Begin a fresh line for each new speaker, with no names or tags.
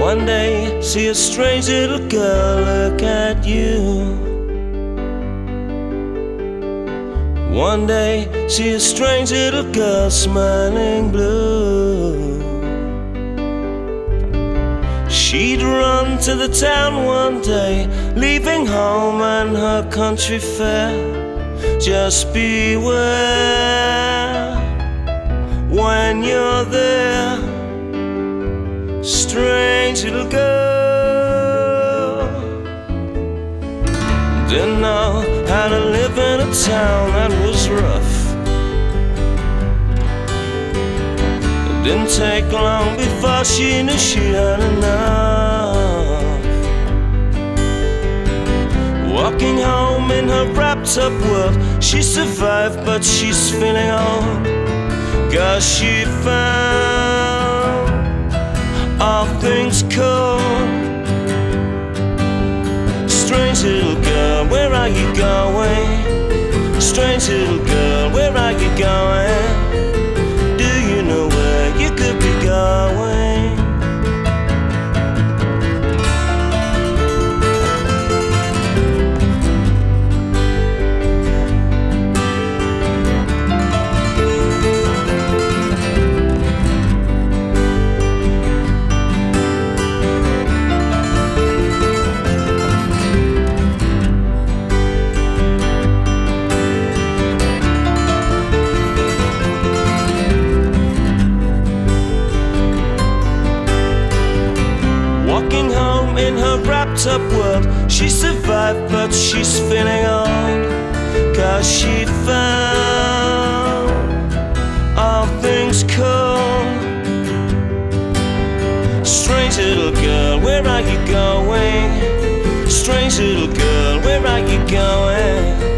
One day, see a strange little girl look at you. One day, see a strange little girl smiling blue. She'd run to the town one day, leaving home and her country fair. Just beware when you're there, strange little girl. Didn't know how to live in a town that was rough. It didn't take long before she knew she had enough. Walking home in her wrapped up world, she survived, but she's feeling old. Cause she found things cool. Strange little girl, where are you going? Strange little girl, wrapped up world, she survived, but she's feeling old. Cause she found all things cool. Strange little girl, where are you going? Strange little girl, where are you going?